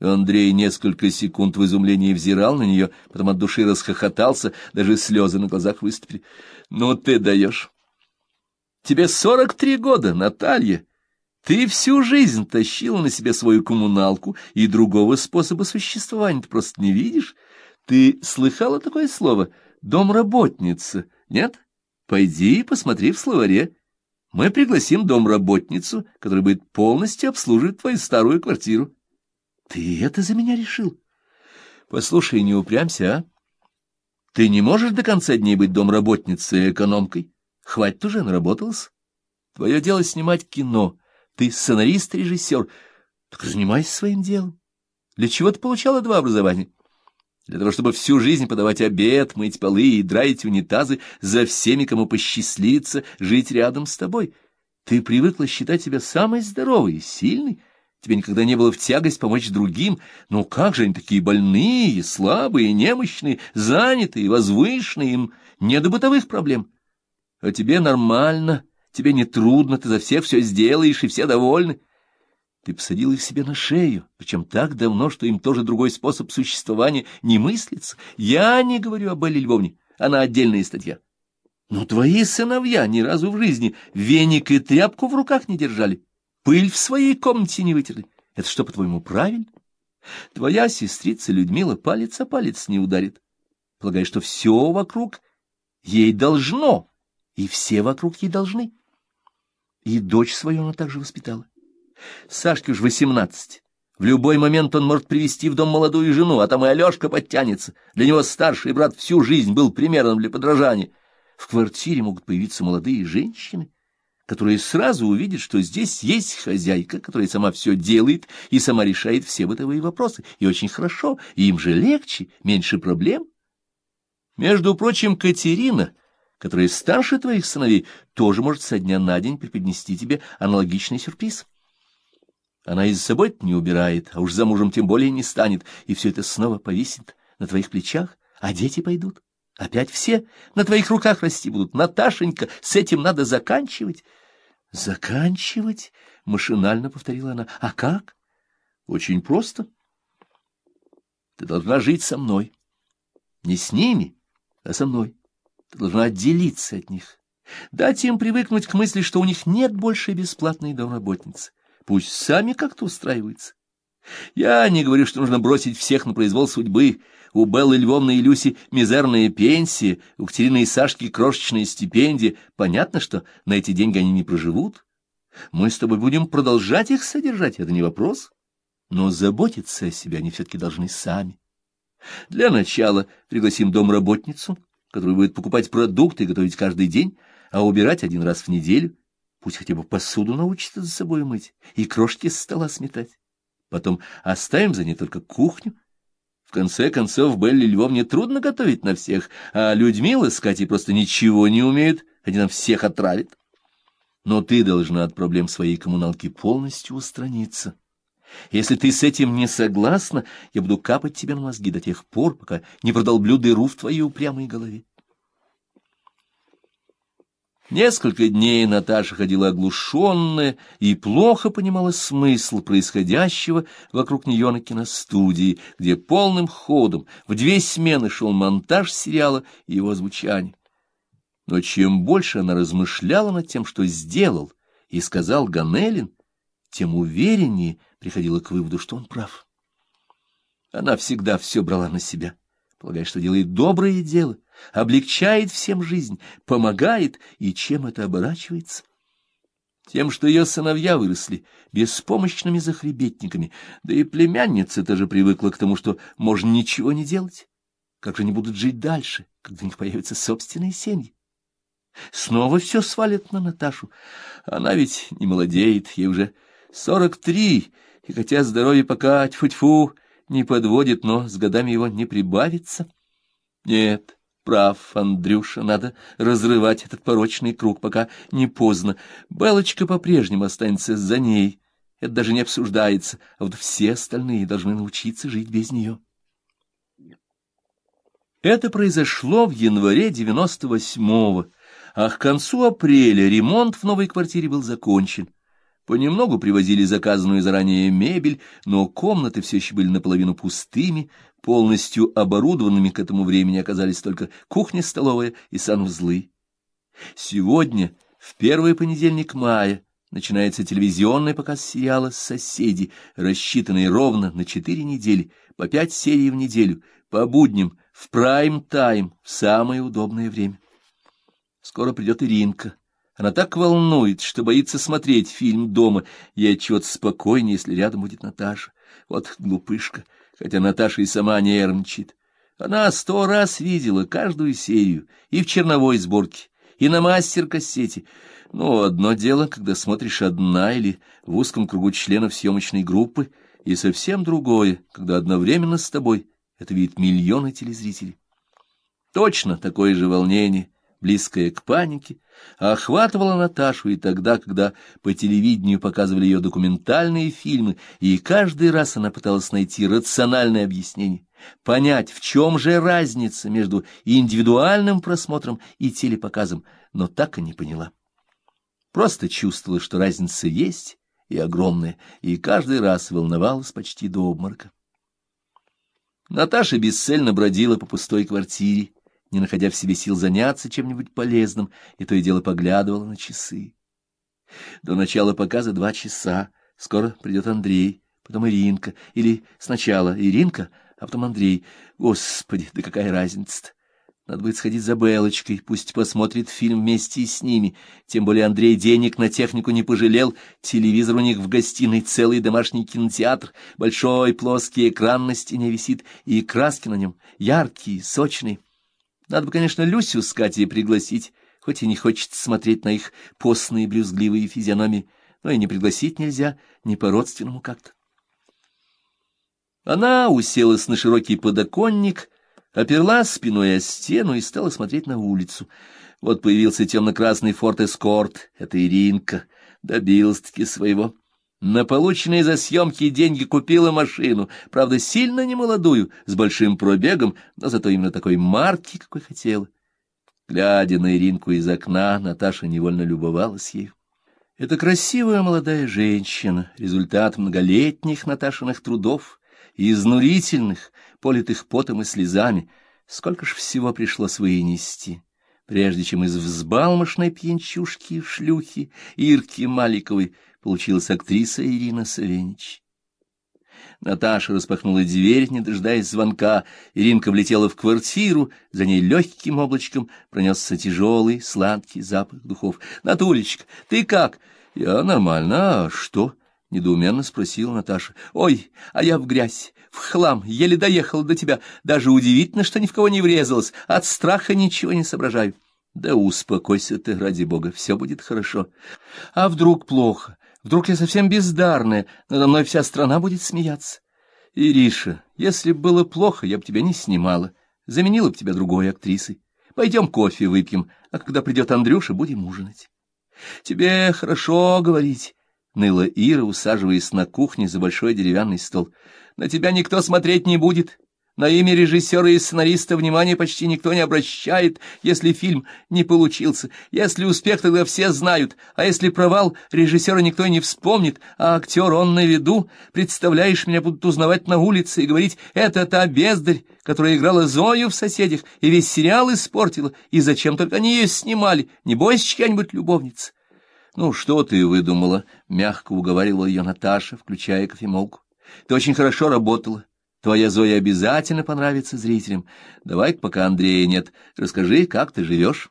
Андрей несколько секунд в изумлении взирал на нее, потом от души расхохотался, даже слезы на глазах выступили. — Ну ты даешь! Тебе сорок три года, Наталья! Ты всю жизнь тащила на себе свою коммуналку, и другого способа существования ты просто не видишь. Ты слыхала такое слово «домработница», нет? Пойди и посмотри в словаре. Мы пригласим домработницу, которая будет полностью обслуживать твою старую квартиру. Ты это за меня решил? Послушай, не упрямься, а? Ты не можешь до конца дней быть домработницей и экономкой. Хватит уже, наработался. Твое дело снимать кино. Ты сценарист режиссер. Так занимайся своим делом. Для чего ты получала два образования? Для того, чтобы всю жизнь подавать обед, мыть полы и драить унитазы за всеми, кому посчастливится жить рядом с тобой. Ты привыкла считать себя самой здоровой и сильной, тебе никогда не было в тягость помочь другим, но как же они такие больные, слабые, немощные, занятые, возвышенные, им не до бытовых проблем. А тебе нормально, тебе не трудно, ты за всех все сделаешь, и все довольны. Ты посадил их себе на шею, причем так давно, что им тоже другой способ существования не мыслится. Я не говорю об Элле Львовне, она отдельная статья. Но твои сыновья ни разу в жизни веник и тряпку в руках не держали пыль в своей комнате не вытерли. Это что, по-твоему, правильно? Твоя сестрица Людмила палец о палец не ударит, полагая, что все вокруг ей должно, и все вокруг ей должны. И дочь свою она также воспитала. Сашке уж восемнадцать. В любой момент он может привести в дом молодую жену, а там и Алешка подтянется. Для него старший брат всю жизнь был примером для подражания. В квартире могут появиться молодые женщины, которая сразу увидит, что здесь есть хозяйка, которая сама все делает и сама решает все бытовые вопросы. И очень хорошо, и им же легче, меньше проблем. Между прочим, Катерина, которая старше твоих сыновей, тоже может со дня на день преподнести тебе аналогичный сюрприз. Она и за собой не убирает, а уж за мужем тем более не станет, и все это снова повисит на твоих плечах, а дети пойдут. Опять все на твоих руках расти будут. Наташенька, с этим надо заканчивать. Заканчивать? Машинально повторила она. А как? Очень просто. Ты должна жить со мной. Не с ними, а со мной. Ты должна отделиться от них. Дать им привыкнуть к мысли, что у них нет больше бесплатной домработницы. Пусть сами как-то устраиваются. Я не говорю, что нужно бросить всех на произвол судьбы. У Беллы Львовны и Люси мизерные пенсии, у Катерины и Сашки крошечные стипендии. Понятно, что на эти деньги они не проживут. Мы с тобой будем продолжать их содержать, это не вопрос. Но заботиться о себе они все-таки должны сами. Для начала пригласим домработницу, которая будет покупать продукты и готовить каждый день, а убирать один раз в неделю. Пусть хотя бы посуду научится за собой мыть и крошки с стола сметать. Потом оставим за ней только кухню. В конце концов, Белли Львовне трудно готовить на всех, а Людмила с Катей просто ничего не умеют, они нам всех отравят. Но ты должна от проблем своей коммуналки полностью устраниться. Если ты с этим не согласна, я буду капать тебе на мозги до тех пор, пока не продолблю дыру в твоей упрямой голове. Несколько дней Наташа ходила оглушенная и плохо понимала смысл происходящего вокруг нее на киностудии, где полным ходом в две смены шел монтаж сериала и его звучание. Но чем больше она размышляла над тем, что сделал и сказал Ганелин, тем увереннее приходила к выводу, что он прав. Она всегда все брала на себя, полагая, что делает доброе дело, облегчает всем жизнь, помогает, и чем это оборачивается? Тем, что ее сыновья выросли беспомощными захребетниками, да и племянница тоже привыкла к тому, что можно ничего не делать. Как же они будут жить дальше, когда у них появятся собственные семьи? Снова все свалят на Наташу. Она ведь не молодеет, ей уже сорок три, и хотя здоровье пока тьфу-тьфу не подводит, но с годами его не прибавится. Нет, Прав, Андрюша, надо разрывать этот порочный круг, пока не поздно. Белочка по-прежнему останется за ней. Это даже не обсуждается, а вот все остальные должны научиться жить без нее. Это произошло в январе девяносто восьмого, а к концу апреля ремонт в новой квартире был закончен. Понемногу привозили заказанную заранее мебель, но комнаты все еще были наполовину пустыми, полностью оборудованными к этому времени оказались только кухня-столовая и санузлы. Сегодня, в первый понедельник мая, начинается телевизионный показ сериала «Соседи», рассчитанный ровно на четыре недели, по пять серий в неделю, по будням, в прайм-тайм, в самое удобное время. Скоро придет Иринка. Она так волнует, что боится смотреть фильм дома, и отчет спокойнее, если рядом будет Наташа. Вот глупышка, хотя Наташа и сама нервничает. Она сто раз видела каждую серию, и в черновой сборке, и на мастер-кассете. Но одно дело, когда смотришь одна или в узком кругу членов съемочной группы, и совсем другое, когда одновременно с тобой это видит миллионы телезрителей. Точно такое же волнение, близкое к панике, охватывало Наташу и тогда, когда по телевидению показывали ее документальные фильмы, и каждый раз она пыталась найти рациональное объяснение, понять, в чем же разница между индивидуальным просмотром и телепоказом, но так и не поняла. Просто чувствовала, что разница есть и огромная, и каждый раз волновалась почти до обморока. Наташа бесцельно бродила по пустой квартире, не находя в себе сил заняться чем-нибудь полезным, и то и дело поглядывала на часы. До начала показа два часа, скоро придет Андрей, потом Иринка, или сначала Иринка, а потом Андрей. Господи, да какая разница-то? Надо будет сходить за Белочкой, пусть посмотрит фильм вместе с ними. Тем более Андрей денег на технику не пожалел. Телевизор у них в гостиной, целый домашний кинотеатр. Большой плоский экран на стене висит, и краски на нем яркие, сочные. Надо бы, конечно, Люсю с Катей пригласить, хоть и не хочется смотреть на их постные брюзгливые физиономии, но и не пригласить нельзя, не по-родственному как-то. Она уселась на широкий подоконник, оперлась спиной о стену и стала смотреть на улицу. Вот появился темно-красный форт Эскорт, это Иринка, добилась-таки своего. На полученные за съемки деньги купила машину, правда, сильно немолодую, с большим пробегом, но зато именно такой марки, какой хотела. Глядя на Иринку из окна, Наташа невольно любовалась ею. Это красивая молодая женщина, результат многолетних Наташиных трудов, изнурительных, политых потом и слезами. Сколько ж всего пришлось вынести, прежде чем из взбалмошной пьянчушки и шлюхи Ирки Маликовой получилась актриса Ирина Савенич. Наташа распахнула дверь, не дожидаясь звонка. Иринка влетела в квартиру, за ней легким облачком пронесся тяжелый, сладкий запах духов. — Натулечка, ты как? — Я нормально. А что? — недоуменно спросила Наташа. — Ой, а я в грязь, в хлам, еле доехала до тебя. Даже удивительно, что ни в кого не врезалась. От страха ничего не соображаю. — Да успокойся ты, ради бога, все будет хорошо. — А вдруг плохо? Вдруг я совсем бездарная, надо мной вся страна будет смеяться. Ириша, если бы было плохо, я бы тебя не снимала, заменила бы тебя другой актрисой. Пойдем кофе выпьем, а когда придет Андрюша, будем ужинать. Тебе хорошо говорить, — ныла Ира, усаживаясь на кухне за большой деревянный стол. На тебя никто смотреть не будет. На имя режиссера и сценариста внимания почти никто не обращает, если фильм не получился. Если успех, тогда все знают, а если провал, режиссера никто не вспомнит, а актер он на виду. Представляешь, меня будут узнавать на улице и говорить, это та бездарь, которая играла Зою в «Соседях» и весь сериал испортила, и зачем только они ее снимали, не бойся чья-нибудь любовница. «Ну, что ты выдумала?» — мягко уговаривала ее Наташа, включая кофемолку. «Ты очень хорошо работала». Твоя Зоя обязательно понравится зрителям. Давай, пока Андрея нет, расскажи, как ты живешь.